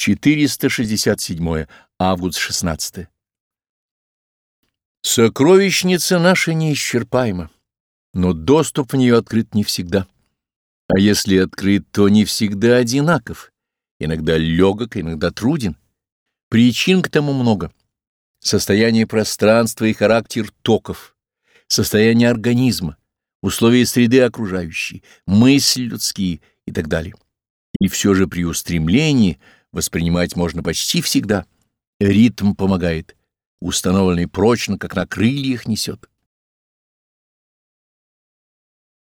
467 август 16 Сокровищница наша неисчерпаема, но доступ в нее открыт не всегда. А если открыт, то не всегда одинаков, иногда легок, иногда труден. Причин к тому много. Состояние пространства и характер токов, состояние организма, условия среды окружающей, мысли людские и так далее. И все же при устремлении воспринимать можно почти всегда. Ритм помогает, установленный прочно, как на крыльях несет.